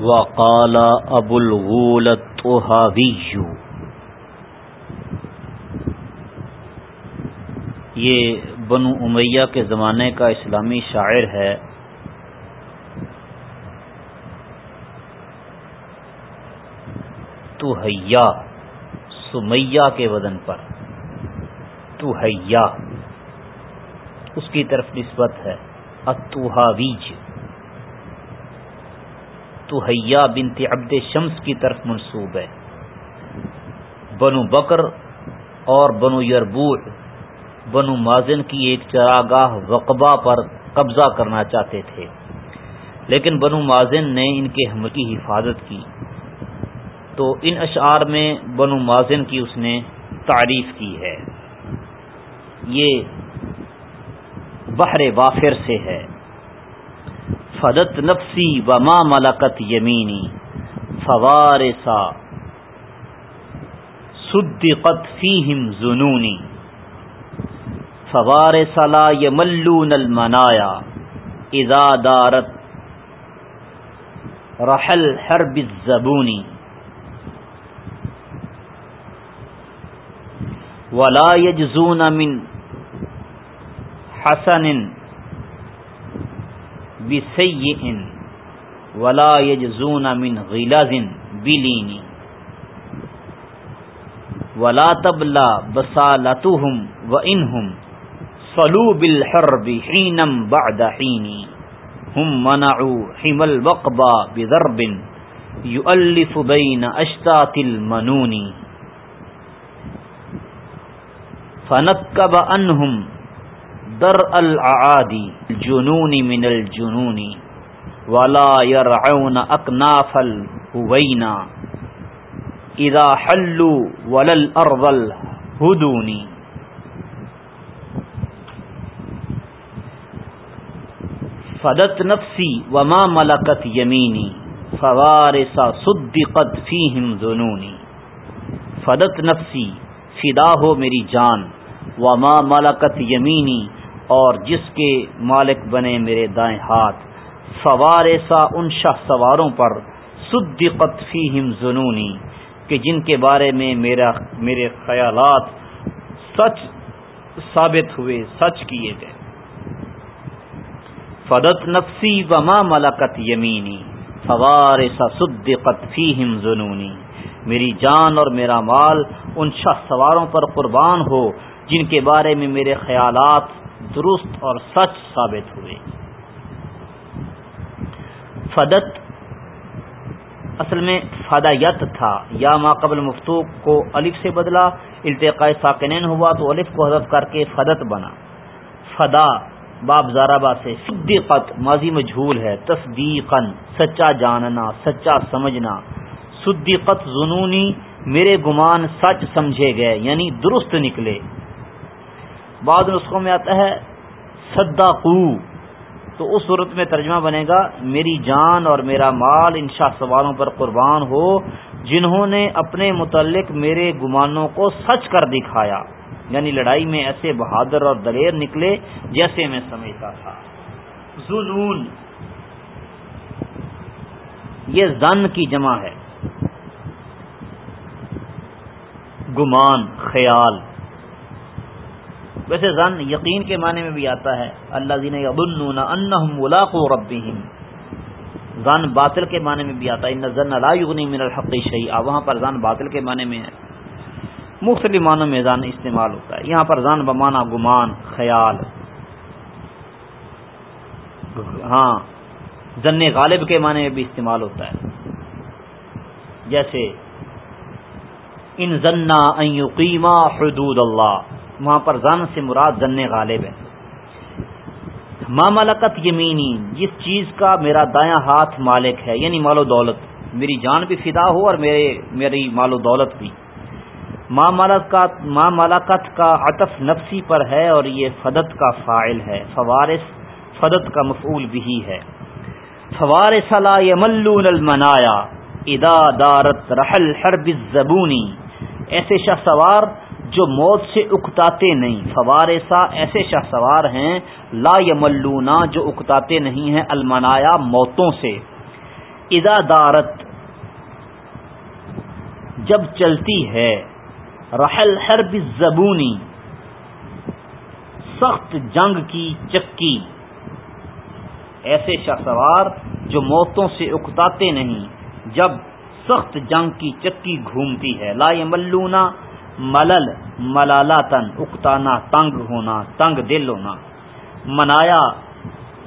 وقال ابو الغول الطحاوی یہ بنو امیہ کے زمانے کا اسلامی شاعر ہے۔ تو سمیہ کے وزن پر۔ تو اس کی طرف نسبت ہے۔ اتوہاویج توحیا بنت عبد شمس کی طرف منسوب ہے۔ بنو بکر اور بنو یربوع، بنو مازن کی ایک چراگاہ وقبہ پر قبضہ کرنا چاہتے تھے۔ لیکن بنو مازن نے ان کے حمل کی حفاظت کی۔ تو ان اشعار میں بنو مازن کی اس نے تعریف کی ہے۔ یہ بحر وافر سے ہے۔ فدت نفسی و ماں ملکت یمینی فوارسا صدقت فیہم زنونی فوارس لا یملون المنایا اذا دارت رحل حرب الزبونی ولا يجزون من حسن بسیئن ولا یجزون من غلظ بلینی ولا تبلا بسالتهم وانهم صلو بالحرب حینم بعد حینی هم منعوا حم الوقبا بضرب يؤلف بين اشتات المنون. فنكب عنهم در العادی الجنون من الجنون ولا يرعون اکناف الهوینا اذا حلوا ولا الارض الهدون فدت نفسی وما ملکت یمینی فوارسا صدقت فیہم ذنونی فدت نفسی فدا ہو میری جان، وما ملکت یمینی اور جس کے مالک بنے میرے دائیں ہاتھ۔ سوار ایسا ان شاہ سواروں پر، صدقت فیہم ظنونی، کہ جن کے بارے میں میرا، میرے خیالات سچ ثابت ہوئے، سچ کیے گئے۔ فدت نفسی و ملکت یمینی فوار ایسا صدقت فیہم ظنونی۔ میری جان اور میرا مال ان شاہ سواروں پر قربان ہو، جن کے بارے میں میرے خیالات درست اور سچ ثابت ہوئے۔ فدت اصل میں فدایت تھا۔ یا ما قبل مفتو کو الف سے بدلا، التقاء ساکنین ہوا تو الف کو حضرت کر کے فدت بنا۔ فدا باب زارابا سے۔ صدیقت، ماضی مجھول ہے۔ تصدیقن سچا جاننا، سچا سمجھنا۔ صدیقت جنونی میرے گمان سچ سمجھے گئے یعنی درست نکلے۔ بعض نسخوں میں آتا ہے صدقو تو اس صورت میں ترجمہ بنے گا، میری جان اور میرا مال ان شاہ سوالوں پر قربان ہو، جنہوں نے اپنے متعلق میرے گمانوں کو سچ کر دکھایا۔ یعنی لڑائی میں ایسے بہادر اور دلیر نکلے جیسے میں سمجھتا تھا۔ زنون یہ زن کی جمع ہے۔ گمان، خیال ویسے زن یقین کے معنی میں بھی آتا ہے اللہ دین ملاق و زن باطل کے معنی میں بھی آتا ہے زن یغنی من الحق شہی وہاں پر زن باطل کے معنی میں ہے۔ مختلف معنوں میں زن استعمال ہوتا ہے۔ یہاں پر زن بمانا گمان، خیال۔ ہاں زن غالب کے معنی میں بھی استعمال ہوتا ہے۔ جیسے، ان ضنا یقیما حدود اللہ۔ وہاں پر زن سے مراد زن غالب ہے۔ ماں ملکت یمینی، جس چیز کا میرا دایاں ہاتھ مالک ہے یعنی مال و دولت۔ میری جان بھی فدا ہو اور میرے، میری مال و دولت بھی۔ ماں ملکت ماں ملکت کا عطف نفسی پر ہے اور یہ فدت کا فائل ہے۔ فوارث، فدت کا مفعول بھی ہے۔ فوارث لا یملون المنایا ادا دارت رحل حرب الزبونی۔ ایسے شاہ سوار جو موت سے اکتاتے نہیں۔ فوار سا ایسے شاہ سوار ہیں، لا یملونا، جو اکتاتے نہیں ہیں المنایا موتوں سے۔ ادا دارت، جب چلتی ہے۔ رحل حرب زبونی سخت جنگ کی چکی۔ ایسے شخصوار جو موتوں سے اکتاتے نہیں، جب سخت جنگ کی چکی گھومتی ہے۔ لا ملونا ملل ملالا تن اکتانا، تنگ ہونا، تنگ دل ہونا۔ منایا،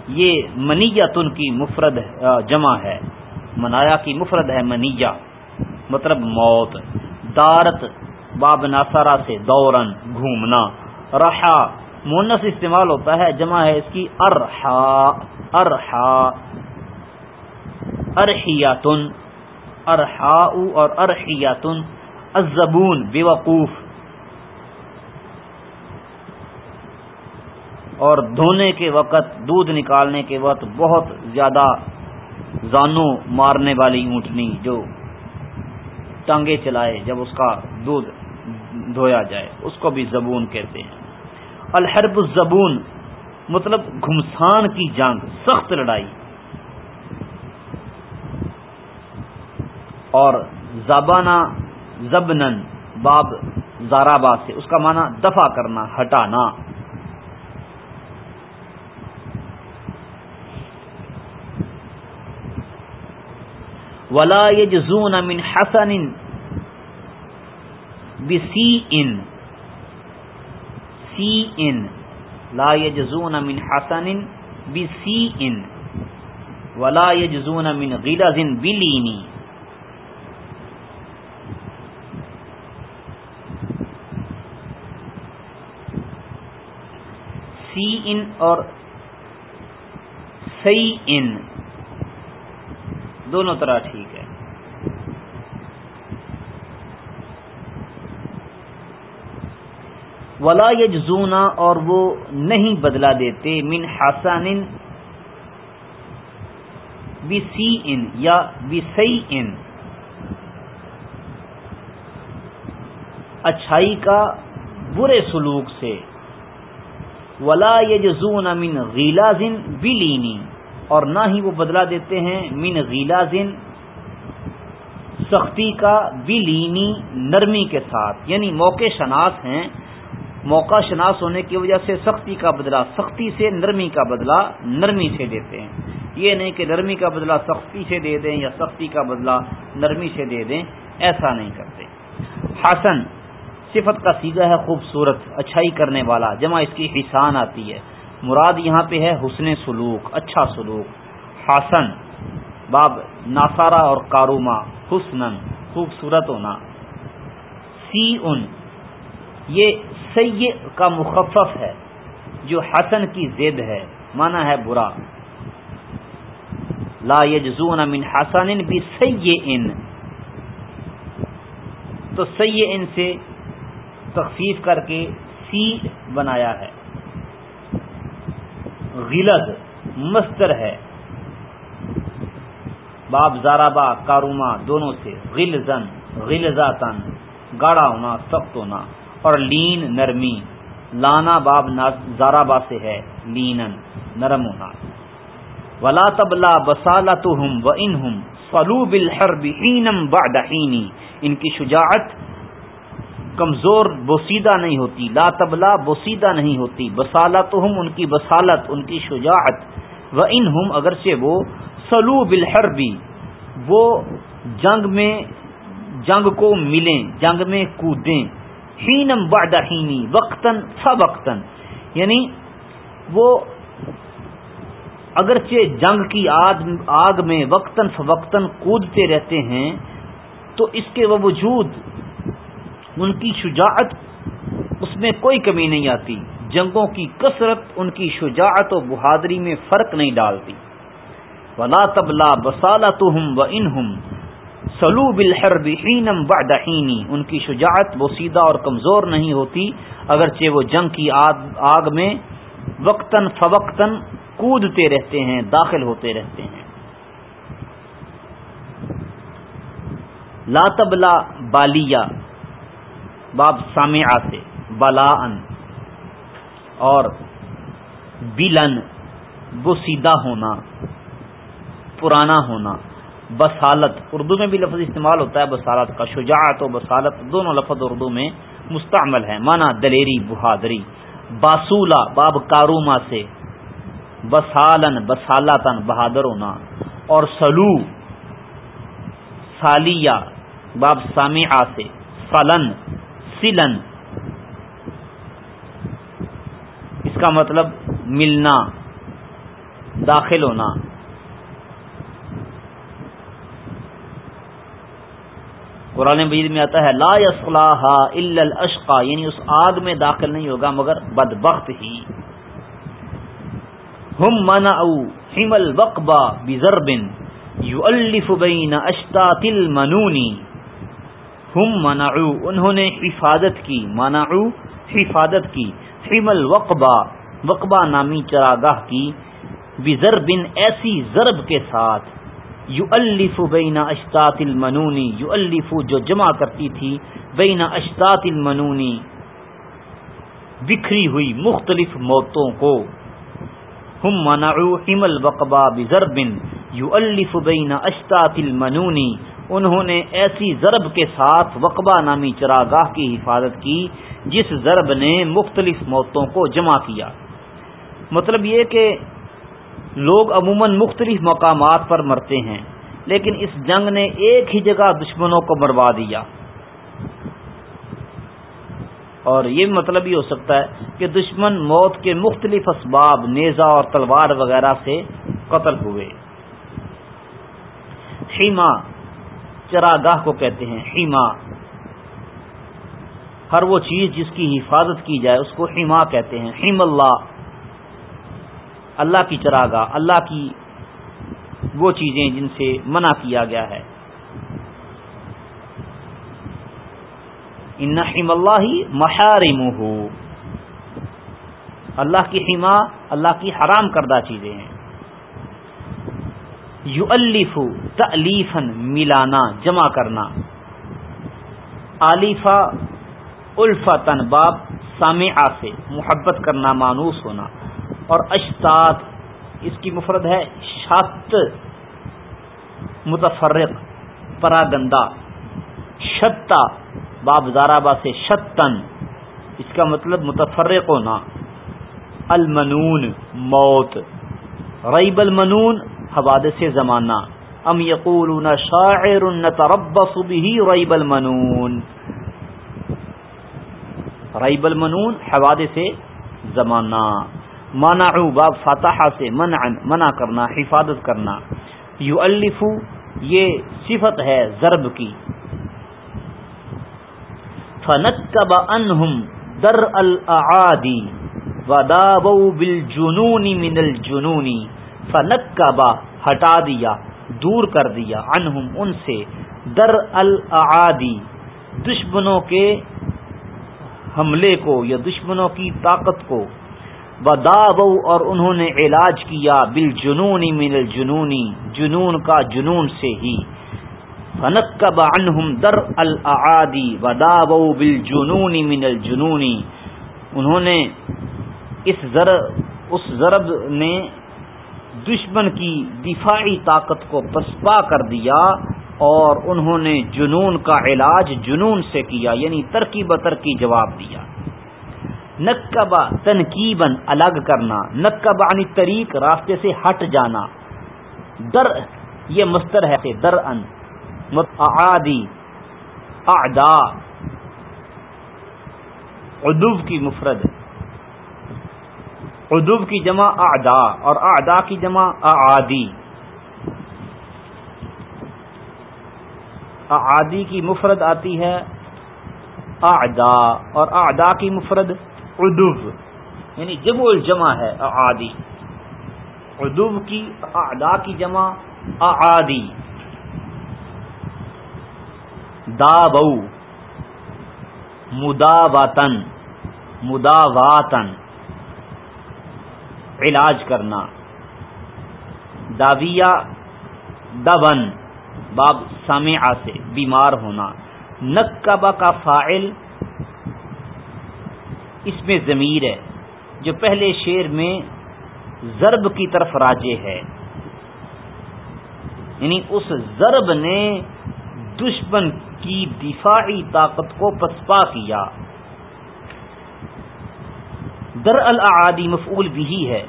یہ منیا تن کی مفرد جمع ہے۔ منایا کی مفرد ہے منیا مطلب موت۔ دارت، باب ناسارا سے دورن گھومنا۔ رہا مونس استعمال ہوتا ہے، جمع ہے اس کی ارحا ارحا۔ ارحیاتن ارحا اور ارحیاتن۔ الزبون بے وقوف اور دھونے کے وقت، دودھ نکالنے کے وقت بہت زیادہ زانو مارنے والی اونٹنی جو ٹانگے چلائے جب اس کا دودھ دھویا جائے، اس کو بھی زبون کہتے ہیں۔ الحرب الزبون مطلب گھمسان کی جنگ سخت لڑائی۔ اور زبانہ زبنن باب زارابا سے، اس کا معنی دفع کرنا، ہٹانا۔ ولا يجزون من حسن بسی ان سی ان لا يجزون من حسن بسی ان ولا يجزون من غلظ بلینی سی ان اور سی ان دونوں طرح ٹھیک ہے۔ ولا یجزونا اور وہ نہیں بدلا دیتے، من حسن بی سی ان یا بی سی ان اچھائی کا برے سلوک سے۔ ولا یجزون من غیلازن بلینی اور نہ ہی وہ بدلا دیتے ہیں من غیلا زن سختی کا بلینی نرمی کے ساتھ یعنی موقع شناس ہیں۔ موقع شناس ہونے کی وجہ سے سختی کا بدلہ، سختی سے نرمی کا بدلہ نرمی سے دیتے ہیں۔ یہ نہیں کہ نرمی کا بدلہ سختی سے دے دیں یا سختی کا بدلہ نرمی سے دے دیں، ایسا نہیں کرتے۔ حسن صفت کا سیدھا ہے خوبصورت، اچھائی کرنے والا، جمع اس کی حسان آتی ہے۔ مراد یہاں پہ ہے حسن سلوک اچھا سلوک۔ حسن، باب ناسارا اور کاروما حسن خوبصورت ہونا۔ سی ان یہ سی کا مخفف ہے، جو حسن کی زد ہے مانا ہے برا۔ لا یجزون من حسن بھی سی ان تو سی ان سے تخفیف کر کے سی بنایا ہے۔ غلط مستر ہے۔ باب زارابا کاروما دونوں سے غلزن غلزاتن گاڑا ہونا، سخت ہونا اور لین نرمی۔ لانا باب زارابا سے ہے لینن نرم ہونا۔ ولا تبلا بسالا تو ہم و ان ہم فلو بلحر ان کی شجاعت کمزور بوسیدہ نہیں ہوتی، لا تبلا بوسیدہ نہیں ہوتی بسالت ہم ان کی بسالت ان کی شجاعت و ان ہم اگرچہ وہ سلو بلحر بھی وہ جنگ میں جنگ کو ملیں، جنگ میں کودیں ہینم بادہینی وقتاً فوقتاً یعنی وہ اگرچہ جنگ کی آگ میں وقتاً فوقتاً کودتے رہتے ہیں، تو اس کے باوجود ان کی شجاعت اس میں کوئی کمی نہیں آتی۔ جنگوں کی کثرت ان کی شجاعت و بہادری میں فرق نہیں ڈالتی۔ ولا تبلا بسالا تو ہم و ان ہم سلو بلحر ان کی شجاعت وہ سیدھا اور کمزور نہیں ہوتی، اگرچہ وہ جنگ کی آگ میں وقتاً فوقتاً کودتے رہتے ہیں، داخل ہوتے رہتے ہیں۔ لا تبلا بالیا باب سامعہ سے بلا ان اور بلن بسیدہ ہونا، پرانا ہونا، بسالت، اردو میں بھی لفظ استعمال ہوتا ہے، بسالت کا شجاعت و بسالت دونوں لفظ اردو میں مستعمل ہے مانا دلیری، بہادری، باسولا، باب کاروما سے، بسالن بسالتن بہادر ہونا، اور سلو، سالیہ، باب سامع سے فلن سلن اس کا مطلب ملنا، داخل ہونا۔ قرآن مجید میں آتا ہے، لا یسلاح الا الاشقا یعنی اس آگ میں داخل نہیں ہوگا مگر بدبخت ہی۔ ہم منعو حم الوقبا بزربن یؤلف بین اشتات المنونی ہم منعو، انہوں نے حفاظت کی، منعو، حفاظت کی حم الوقبا وقبا نامی چراگاہ کی، بزربن ایسی ضرب کے ساتھ یو الف بینا اشتاط المنونی یو الف جو جمع کرتی تھی بینا اشتاط المنونی بکھری ہوئی مختلف موتوں کو۔ ہم منعو حم الوقبا بزربن یو الف بینا اشتاط المنونی انہوں نے ایسی ضرب کے ساتھ وقبہ نامی چراگاہ کی حفاظت کی، جس ضرب نے مختلف موتوں کو جمع کیا۔ مطلب یہ کہ لوگ عموماً مختلف مقامات پر مرتے ہیں، لیکن اس جنگ نے ایک ہی جگہ دشمنوں کو مروا دیا۔ اور یہ مطلب یہ ہو سکتا ہے کہ دشمن موت کے مختلف اسباب نیزا اور تلوار وغیرہ سے قتل ہوئے۔ ہیما چراگاہ کو کہتے ہیں ہیما ہر وہ چیز جس کی حفاظت کی جائے، اس کو ہیما کہتے ہیں۔ ہیم اللہ۔ اللہ کی چراگاہ، اللہ کی وہ چیزیں جن سے منع کیا گیا ہے۔ انحم اللہ ہی محارم اللہ کی حما اللہ کی حرام کردہ چیزیں ہیں۔ یو الف تلیفن ملانا، جمع کرنا۔ علیفہ الفتن باب سامع سے، محبت کرنا، مانوس ہونا۔ اور اشتات اس کی مفرد ہے شت، متفرق پراگندا شتا باب زارابا سے شتن اس کا مطلب متفرق ہونا۔ المنون، موت۔ ریب المنون حوادث زمانہ۔ ام یقولون شاعر نتربص به ریب المنون۔ ریب المنون حوادث زمانہ۔ مانا باب فتح سے منع منع کرنا، حفاظت کرنا۔ یو الفو یہ صفت ہے ضرب کی۔ فنکب انہم در العادی ودابو بالجنون من الجنونی فنک فنکبا ہٹا دیا، دور کر دیا انہم ان سے۔ در العادی دشمنوں کے حملے کو یا دشمنوں کی طاقت کو۔ بدابو اور انہوں نے علاج کیا بل جنونی من الجنونی جنون کا جنون سے ہی۔ فنکب عنہم در العادی بدابو بل جنونی من الجنونی انہوں نے اس ضرب اس ضرب نے دشمن کی دفاعی طاقت کو پسپا کر دیا اور انہوں نے جنون کا علاج جنون سے کیا یعنی ترکی بترکی جواب دیا۔ نقبہ تنقیبن الگ کرنا نقبہ عنی طریق راستے سے ہٹ جانا۔ در، یہ مستر ہے در ان آدی اعدا ادب کی مفرد۔ ادب کی جمع اعدا اور اعدا کی جمع اعادی۔ اعادی کی مفرد آتی ہے اعدا اور اعدا کی مفرد ادب یعنی جمع الجمع ہے اعادی۔ ادب کی اعدا کی جمع اعادی۔ دا بو مداواتن مداواتن علاج کرنا۔ داویہ دبن باب سامع سے بیمار ہونا۔ نقبہ کا فائل اس میں ضمیر ہے، جو پہلے شیر میں ضرب کی طرف راجے ہے۔ یعنی اس ضرب نے دشمن کی دفاعی طاقت کو پسپا کیا۔ در العادی مفعول بھی ہے۔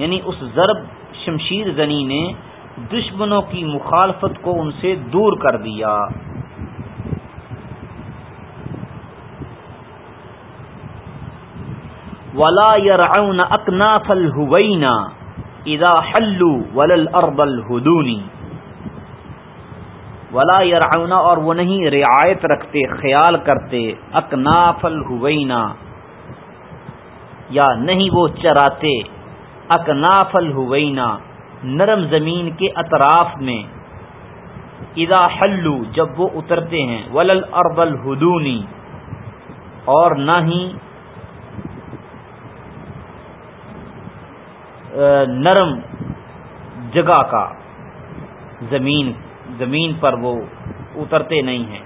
یعنی اس ضرب شمشیر زنی نے دشمنوں کی مخالفت کو ان سے دور کر دیا۔ ولا يرعون اکناف الحوینا اذا حلوا ولل اربل ہدونی ولا یرعون اور وہ نہیں رعایت رکھتے، خیال کرتے اکناف الحوینا یا نہیں وہ چراتے۔ اکناف الحوینا نرم زمین کے اطراف میں۔ اذا حلو، جب وہ اترتے ہیں، ولل اربل ہدونی اور نہ ہی نرم جگہ کا۔ زمین زمین پر وہ اترتے نہیں ہیں۔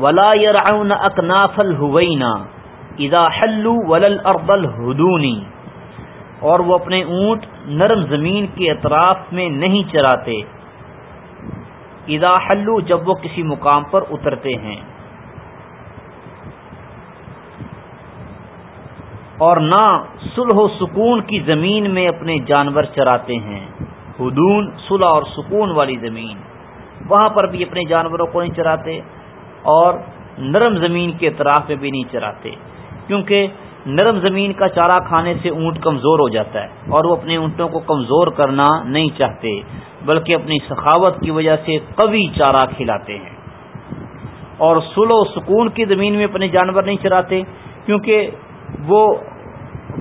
ولا يرعون اکناف الحوینا اذا حلوا ولل اربل ہدونی اور وہ اپنے اونٹ نرم زمین کے اطراف میں نہیں چراتے۔ اذا حلو جب وہ کسی مقام پر اترتے ہیں۔ اور نہ سلح و سکون کی زمین میں اپنے جانور چراتے ہیں۔ حدون صلح اور سکون والی زمین۔ وہاں پر بھی اپنے جانوروں کو نہیں چراتے۔ اور نرم زمین کے اطراف میں بھی نہیں چراتے، کیونکہ نرم زمین کا چارہ کھانے سے اونٹ کمزور ہو جاتا ہے اور وہ اپنے اونٹوں کو کمزور کرنا نہیں چاہتے، بلکہ اپنی سخاوت کی وجہ سے قوی چارہ کھلاتے ہیں۔ اور سلو سکون کی زمین میں اپنے جانور نہیں چراتے، کیونکہ وہ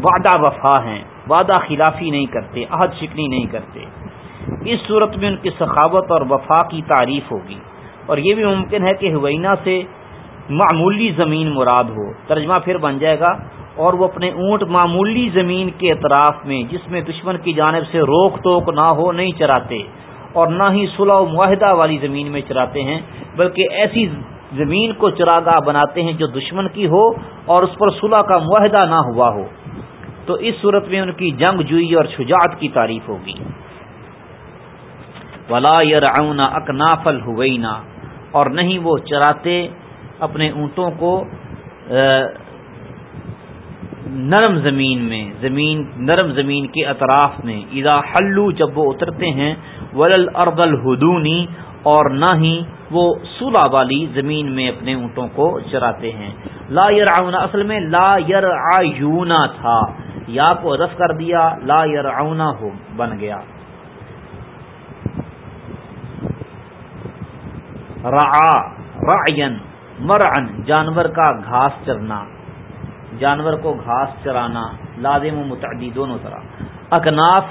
وعدہ وفا ہیں، وعدہ خلافی نہیں کرتے، عہد شکنی نہیں کرتے۔ اس صورت میں ان کی سخاوت اور وفا کی تعریف ہوگی۔ اور یہ بھی ممکن ہے کہ ہوینا سے معمولی زمین مراد ہو۔ ترجمہ پھر بن جائے گا۔ اور وہ اپنے اونٹ معمولی زمین کے اطراف میں، جس میں دشمن کی جانب سے روک ٹوک نہ ہو، نہیں چراتے اور نہ ہی صلح و معاہدہ والی زمین میں چراتے ہیں، بلکہ ایسی زمین کو چراگاہ بناتے ہیں جو دشمن کی ہو اور اس پر صلح کا معاہدہ نہ ہوا ہو۔ تو اس صورت میں ان کی جنگ جوئی اور شجاعت کی تعریف ہوگی۔ ولا یرعون اکناف اور نہیں وہ چراتے اپنے اونٹوں کو نرم زمین میں، زمین، نرم زمین کے اطراف میں۔ اذا حلو جب وہ اترتے ہیں ولل اربل ہدونی اور نہ ہی وہ سولہ والی زمین میں اپنے اونٹوں کو چراتے ہیں۔ لا یر اصل میں لا یر تھا۔ یا کو رف کر دیا، لا یر ہو، بن گیا۔ رعا، رعین، مرعن، جانور کا گھاس چرنا، جانور کو گھاس چرانا، لازم و متعدی دونوں طرح۔ اکناف،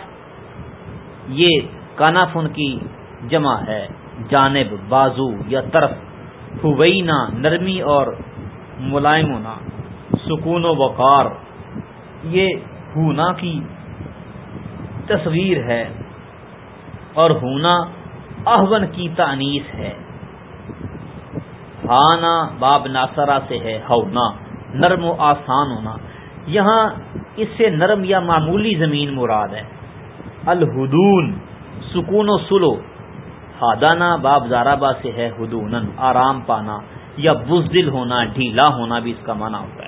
یہ کانف ان کی جمع ہے۔ جانب، بازو یا طرف ہونا نرمی اور ملائم ہونا سکون و وقار۔ یہ ہونا کی تصویر ہے اور ہونا احون کی تانیس ہے۔ ہانا باب ناصرہ سے ہے ہونا نرم و آسان ہونا۔ یہاں اس سے نرم یا معمولی زمین مراد ہے۔ الحدون سکون و سلو۔ ہادانہ باب زارابا سے ہے ہدون آرام پانا۔ یا بزدل ہونا، ڈھیلا ہونا بھی اس کا معنی ہوتا ہے۔